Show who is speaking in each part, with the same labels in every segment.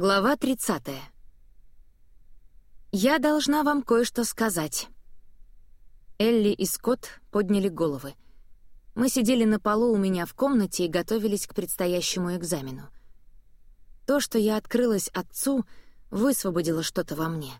Speaker 1: Глава 30. «Я должна вам кое-что сказать». Элли и Скотт подняли головы. Мы сидели на полу у меня в комнате и готовились к предстоящему экзамену. То, что я открылась отцу, высвободило что-то во мне.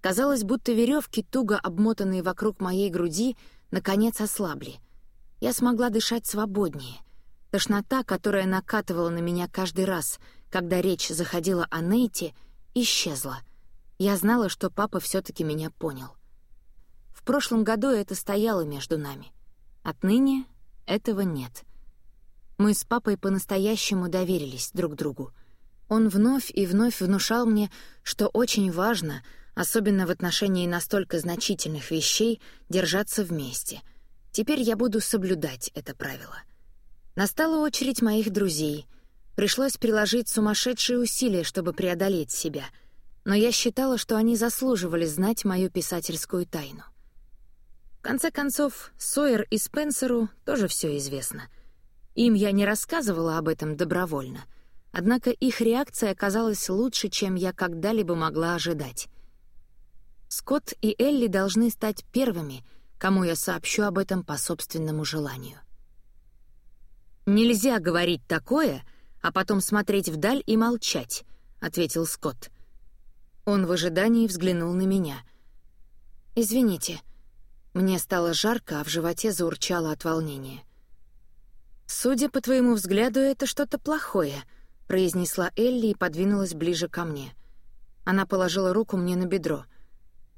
Speaker 1: Казалось, будто веревки, туго обмотанные вокруг моей груди, наконец ослабли. Я смогла дышать свободнее. Тошнота, которая накатывала на меня каждый раз, когда речь заходила о Нейте, исчезла. Я знала, что папа все таки меня понял. В прошлом году это стояло между нами. Отныне этого нет. Мы с папой по-настоящему доверились друг другу. Он вновь и вновь внушал мне, что очень важно, особенно в отношении настолько значительных вещей, держаться вместе. Теперь я буду соблюдать это правило. Настала очередь моих друзей. Пришлось приложить сумасшедшие усилия, чтобы преодолеть себя, но я считала, что они заслуживали знать мою писательскую тайну. В конце концов, Сойер и Спенсеру тоже все известно. Им я не рассказывала об этом добровольно, однако их реакция оказалась лучше, чем я когда-либо могла ожидать. Скотт и Элли должны стать первыми, кому я сообщу об этом по собственному желанию. «Нельзя говорить такое, а потом смотреть вдаль и молчать», — ответил Скотт. Он в ожидании взглянул на меня. «Извините». Мне стало жарко, а в животе заурчало от волнения. «Судя по твоему взгляду, это что-то плохое», — произнесла Элли и подвинулась ближе ко мне. Она положила руку мне на бедро.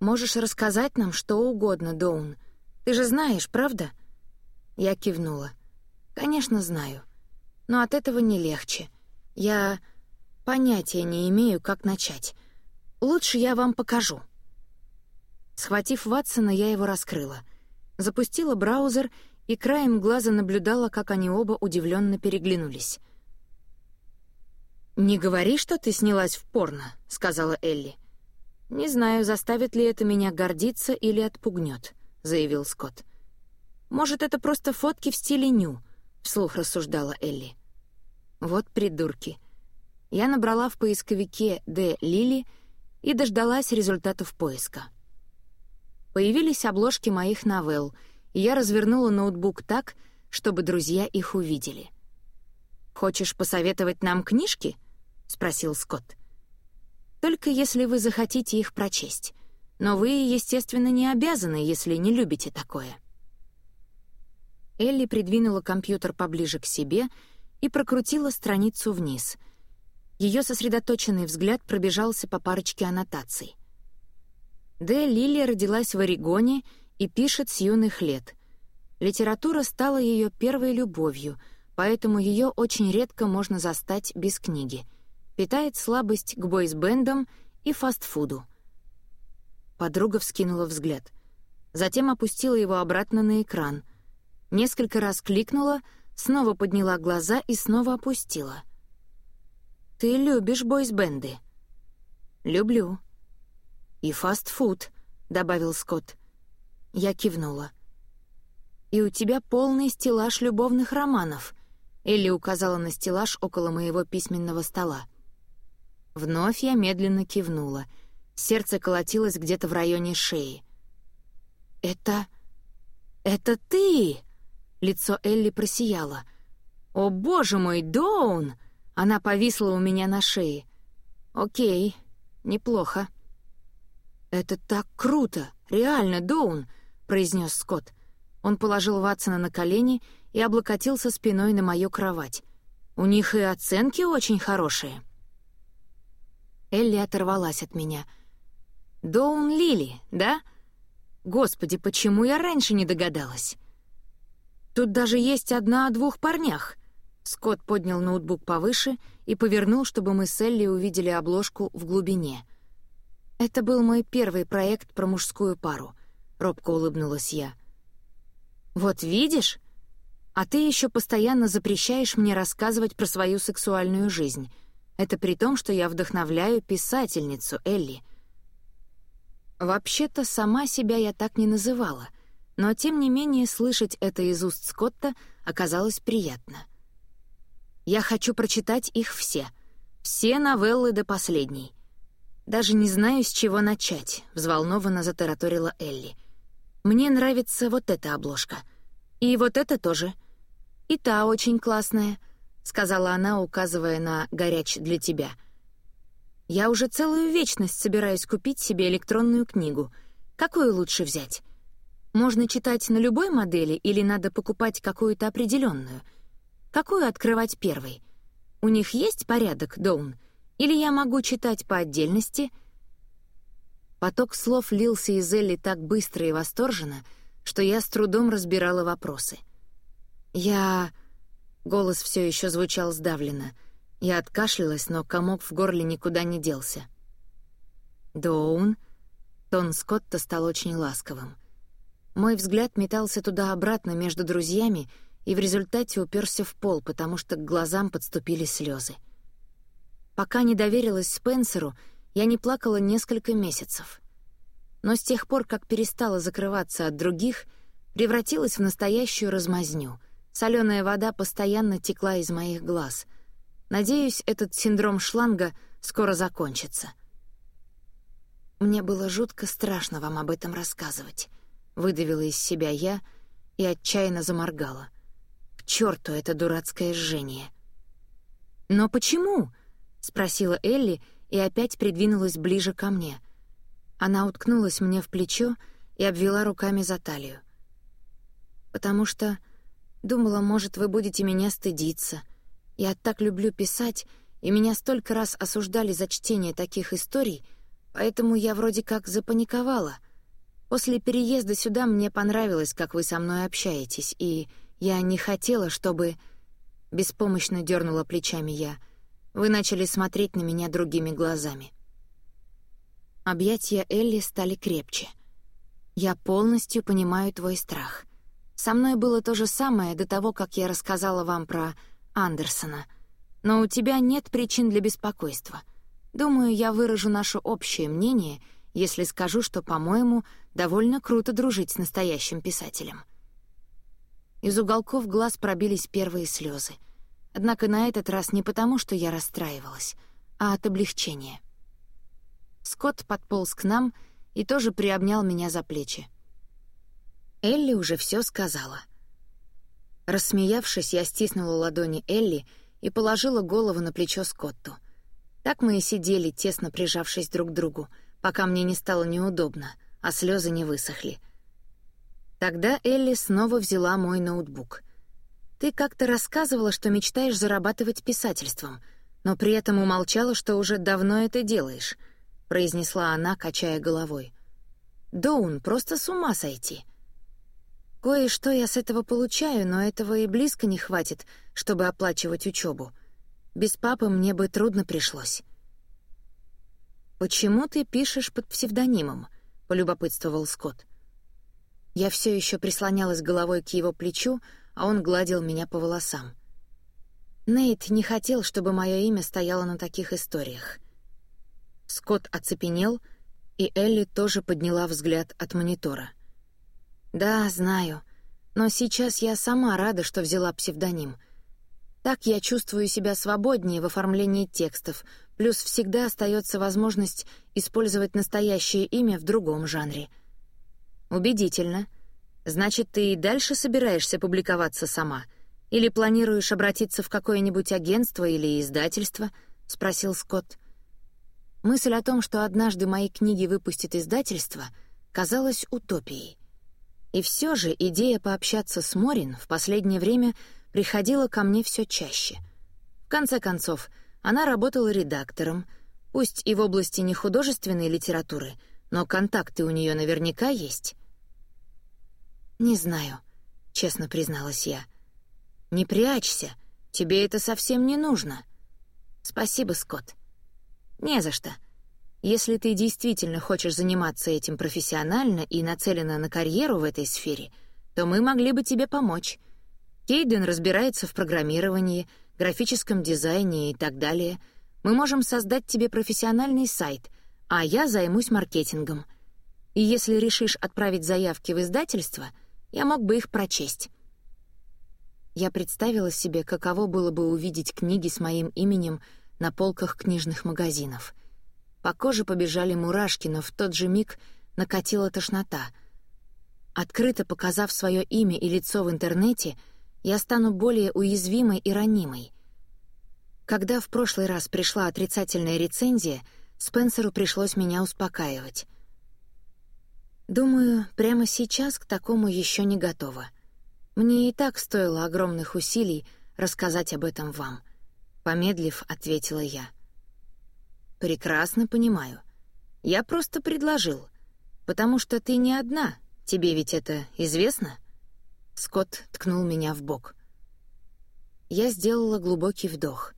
Speaker 1: «Можешь рассказать нам что угодно, Доун. Ты же знаешь, правда?» Я кивнула. Конечно, знаю. Но от этого не легче. Я понятия не имею, как начать. Лучше я вам покажу. Схватив Ватсона, я его раскрыла. Запустила браузер и краем глаза наблюдала, как они оба удивленно переглянулись. «Не говори, что ты снялась в порно», — сказала Элли. «Не знаю, заставит ли это меня гордиться или отпугнет», — заявил Скотт. «Может, это просто фотки в стиле ню, вслух рассуждала Элли. Вот придурки. Я набрала в поисковике «Д. Лили» и дождалась результатов поиска. Появились обложки моих новелл, и я развернула ноутбук так, чтобы друзья их увидели. «Хочешь посоветовать нам книжки?» — спросил Скотт. «Только если вы захотите их прочесть. Но вы, естественно, не обязаны, если не любите такое». Элли придвинула компьютер поближе к себе и прокрутила страницу вниз. Ее сосредоточенный взгляд пробежался по парочке аннотаций. Д. Лили родилась в Орегоне и пишет с юных лет. Литература стала ее первой любовью, поэтому ее очень редко можно застать без книги. Питает слабость к бойсбендам и фастфуду. Подруга вскинула взгляд. Затем опустила его обратно на экран — Несколько раз кликнула, снова подняла глаза и снова опустила. «Ты любишь бойсбенды?» «Люблю». «И фастфуд», — добавил Скотт. Я кивнула. «И у тебя полный стеллаж любовных романов», — Элли указала на стеллаж около моего письменного стола. Вновь я медленно кивнула. Сердце колотилось где-то в районе шеи. «Это... это ты!» Лицо Элли просияло. «О, боже мой, Доун!» Она повисла у меня на шее. «Окей, неплохо». «Это так круто! Реально, Доун!» — произнес Скотт. Он положил Ватсона на колени и облокотился спиной на мою кровать. «У них и оценки очень хорошие». Элли оторвалась от меня. «Доун Лили, да? Господи, почему я раньше не догадалась?» Тут даже есть одна о двух парнях». Скотт поднял ноутбук повыше и повернул, чтобы мы с Элли увидели обложку в глубине. «Это был мой первый проект про мужскую пару», — робко улыбнулась я. «Вот видишь? А ты еще постоянно запрещаешь мне рассказывать про свою сексуальную жизнь. Это при том, что я вдохновляю писательницу Элли». Вообще-то сама себя я так не называла — но тем не менее слышать это из уст Скотта оказалось приятно. «Я хочу прочитать их все. Все новеллы до последней. Даже не знаю, с чего начать, взволнованно затараторила Элли. Мне нравится вот эта обложка. И вот это тоже. И та очень классная, сказала она, указывая на «Горяч для тебя». Я уже целую вечность собираюсь купить себе электронную книгу. Какую лучше взять? Можно читать на любой модели или надо покупать какую-то определенную? Какую открывать первой? У них есть порядок, Доун? Или я могу читать по отдельности? Поток слов лился из Элли так быстро и восторженно, что я с трудом разбирала вопросы. Я... Голос все еще звучал сдавленно — я откашлялась, но комок в горле никуда не делся. «Доун?» Тон Скотта стал очень ласковым. Мой взгляд метался туда-обратно между друзьями и в результате уперся в пол, потому что к глазам подступили слезы. Пока не доверилась Спенсеру, я не плакала несколько месяцев. Но с тех пор, как перестала закрываться от других, превратилась в настоящую размазню. Соленая вода постоянно текла из моих глаз — Надеюсь, этот синдром шланга скоро закончится. Мне было жутко страшно вам об этом рассказывать. Выдавила из себя я и отчаянно заморгала. К черту это дурацкое жжение. «Но почему?» — спросила Элли и опять придвинулась ближе ко мне. Она уткнулась мне в плечо и обвела руками за талию. «Потому что думала, может, вы будете меня стыдиться», я так люблю писать, и меня столько раз осуждали за чтение таких историй, поэтому я вроде как запаниковала. После переезда сюда мне понравилось, как вы со мной общаетесь, и я не хотела, чтобы... Беспомощно дернула плечами я. Вы начали смотреть на меня другими глазами. Объятия Элли стали крепче. Я полностью понимаю твой страх. Со мной было то же самое до того, как я рассказала вам про Андерсона. Но у тебя нет причин для беспокойства. Думаю, я выражу наше общее мнение, если скажу, что, по-моему, довольно круто дружить с настоящим писателем». Из уголков глаз пробились первые слезы. Однако на этот раз не потому, что я расстраивалась, а от облегчения. Скотт подполз к нам и тоже приобнял меня за плечи. Элли уже все сказала — Рассмеявшись, я стиснула ладони Элли и положила голову на плечо Скотту. Так мы и сидели, тесно прижавшись друг к другу, пока мне не стало неудобно, а слезы не высохли. Тогда Элли снова взяла мой ноутбук. «Ты как-то рассказывала, что мечтаешь зарабатывать писательством, но при этом умолчала, что уже давно это делаешь», — произнесла она, качая головой. «Доун, просто с ума сойти!» Кое-что я с этого получаю, но этого и близко не хватит, чтобы оплачивать учебу. Без папы мне бы трудно пришлось. «Почему ты пишешь под псевдонимом?» — полюбопытствовал Скотт. Я все еще прислонялась головой к его плечу, а он гладил меня по волосам. Нейт не хотел, чтобы мое имя стояло на таких историях. Скотт оцепенел, и Элли тоже подняла взгляд от монитора — «Да, знаю. Но сейчас я сама рада, что взяла псевдоним. Так я чувствую себя свободнее в оформлении текстов, плюс всегда остается возможность использовать настоящее имя в другом жанре». «Убедительно. Значит, ты и дальше собираешься публиковаться сама? Или планируешь обратиться в какое-нибудь агентство или издательство?» — спросил Скотт. Мысль о том, что однажды мои книги выпустит издательство, казалась утопией. И все же идея пообщаться с Морин в последнее время приходила ко мне все чаще. В конце концов, она работала редактором, пусть и в области не художественной литературы, но контакты у нее наверняка есть. «Не знаю», — честно призналась я. «Не прячься, тебе это совсем не нужно». «Спасибо, Скотт». «Не за что. Если ты действительно хочешь заниматься этим профессионально и нацелена на карьеру в этой сфере, то мы могли бы тебе помочь. Кейден разбирается в программировании, графическом дизайне и так далее. Мы можем создать тебе профессиональный сайт, а я займусь маркетингом. И если решишь отправить заявки в издательство, я мог бы их прочесть. Я представила себе, каково было бы увидеть книги с моим именем на полках книжных магазинов. По коже побежали мурашки, но в тот же миг накатила тошнота. Открыто показав свое имя и лицо в интернете, я стану более уязвимой и ранимой. Когда в прошлый раз пришла отрицательная рецензия, Спенсеру пришлось меня успокаивать. Думаю, прямо сейчас к такому еще не готова. Мне и так стоило огромных усилий рассказать об этом вам. Помедлив, ответила я. Прекрасно понимаю. Я просто предложил. Потому что ты не одна. Тебе ведь это известно? Скотт ткнул меня в бок. Я сделала глубокий вдох.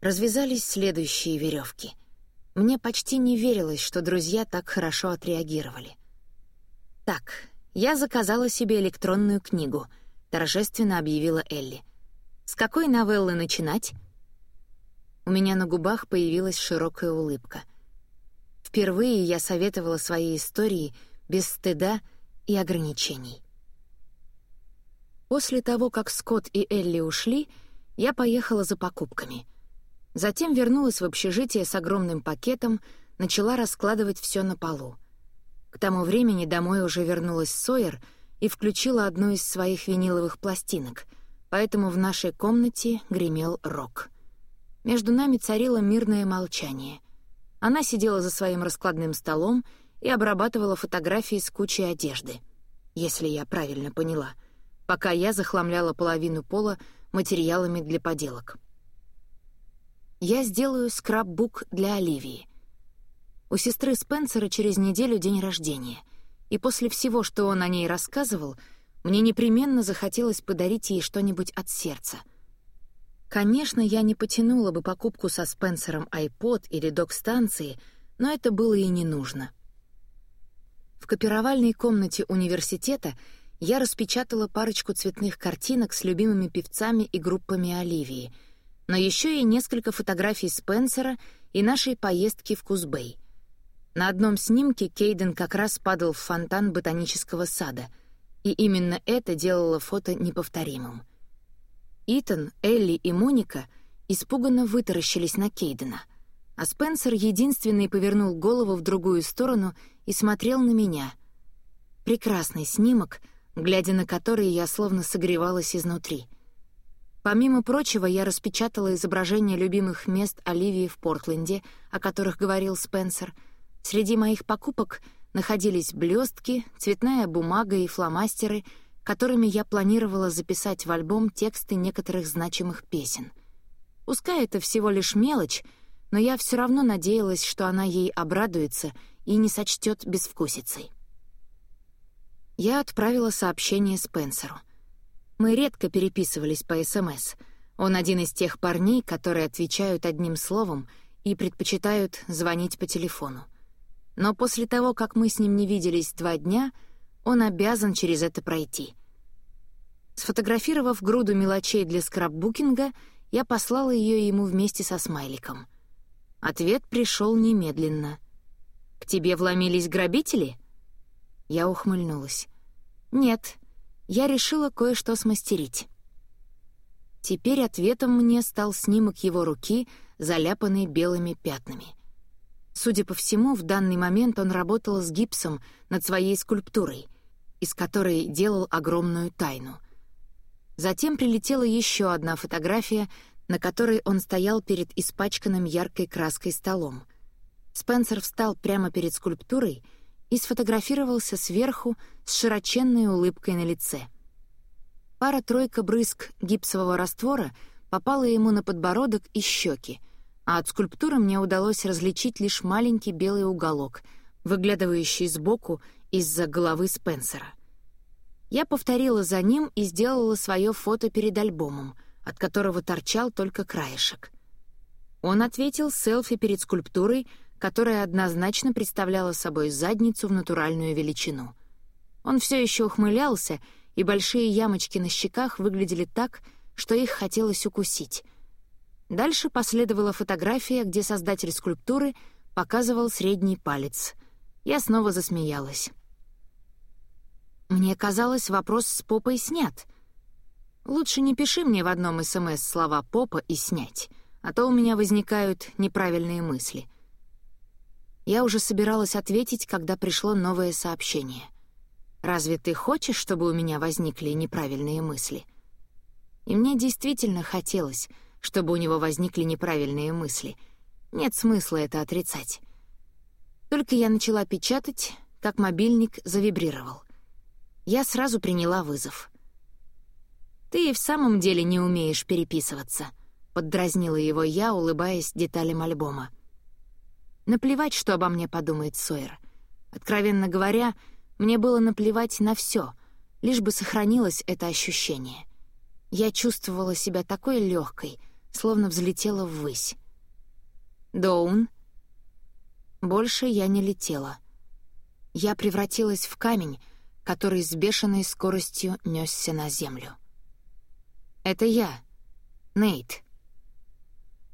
Speaker 1: Развязались следующие веревки. Мне почти не верилось, что друзья так хорошо отреагировали. «Так, я заказала себе электронную книгу», — торжественно объявила Элли. «С какой новеллы начинать?» У меня на губах появилась широкая улыбка. Впервые я советовала свои истории без стыда и ограничений. После того, как Скотт и Элли ушли, я поехала за покупками. Затем вернулась в общежитие с огромным пакетом, начала раскладывать все на полу. К тому времени домой уже вернулась Сойер и включила одну из своих виниловых пластинок, поэтому в нашей комнате гремел рок. Между нами царило мирное молчание. Она сидела за своим раскладным столом и обрабатывала фотографии с кучей одежды, если я правильно поняла, пока я захламляла половину пола материалами для поделок. Я сделаю скраббук для Оливии. У сестры Спенсера через неделю день рождения, и после всего, что он о ней рассказывал, мне непременно захотелось подарить ей что-нибудь от сердца. Конечно, я не потянула бы покупку со Спенсером iPod или док-станции, но это было и не нужно. В копировальной комнате университета я распечатала парочку цветных картинок с любимыми певцами и группами Оливии, но еще и несколько фотографий Спенсера и нашей поездки в Кузбей — на одном снимке Кейден как раз падал в фонтан ботанического сада, и именно это делало фото неповторимым. Итан, Элли и Моника испуганно вытаращились на Кейдена, а Спенсер единственный повернул голову в другую сторону и смотрел на меня. Прекрасный снимок, глядя на который я словно согревалась изнутри. Помимо прочего, я распечатала изображения любимых мест Оливии в Портленде, о которых говорил Спенсер — Среди моих покупок находились блестки, цветная бумага и фломастеры, которыми я планировала записать в альбом тексты некоторых значимых песен. Пускай это всего лишь мелочь, но я все равно надеялась, что она ей обрадуется и не сочтет безвкусицей. Я отправила сообщение Спенсеру. Мы редко переписывались по СМС. Он один из тех парней, которые отвечают одним словом и предпочитают звонить по телефону но после того, как мы с ним не виделись два дня, он обязан через это пройти. Сфотографировав груду мелочей для скраббукинга, я послала ее ему вместе со смайликом. Ответ пришел немедленно. «К тебе вломились грабители?» Я ухмыльнулась. «Нет, я решила кое-что смастерить». Теперь ответом мне стал снимок его руки, заляпанный белыми пятнами. Судя по всему, в данный момент он работал с гипсом над своей скульптурой, из которой делал огромную тайну. Затем прилетела еще одна фотография, на которой он стоял перед испачканным яркой краской столом. Спенсер встал прямо перед скульптурой и сфотографировался сверху с широченной улыбкой на лице. Пара-тройка брызг гипсового раствора попала ему на подбородок и щеки — а от скульптуры мне удалось различить лишь маленький белый уголок, выглядывающий сбоку из-за головы Спенсера. Я повторила за ним и сделала свое фото перед альбомом, от которого торчал только краешек. Он ответил селфи перед скульптурой, которая однозначно представляла собой задницу в натуральную величину. Он все еще ухмылялся, и большие ямочки на щеках выглядели так, что их хотелось укусить — Дальше последовала фотография, где создатель скульптуры показывал средний палец. Я снова засмеялась. Мне казалось, вопрос с попой снят. Лучше не пиши мне в одном СМС слова «попа» и «снять», а то у меня возникают неправильные мысли. Я уже собиралась ответить, когда пришло новое сообщение. «Разве ты хочешь, чтобы у меня возникли неправильные мысли?» И мне действительно хотелось, чтобы у него возникли неправильные мысли. Нет смысла это отрицать. Только я начала печатать, как мобильник завибрировал. Я сразу приняла вызов. «Ты и в самом деле не умеешь переписываться», — поддразнила его я, улыбаясь деталям альбома. Наплевать, что обо мне подумает Сойер. Откровенно говоря, мне было наплевать на все, лишь бы сохранилось это ощущение. Я чувствовала себя такой легкой, словно взлетела ввысь. «Доун?» Больше я не летела. Я превратилась в камень, который с бешеной скоростью несся на землю. «Это я, Нейт»,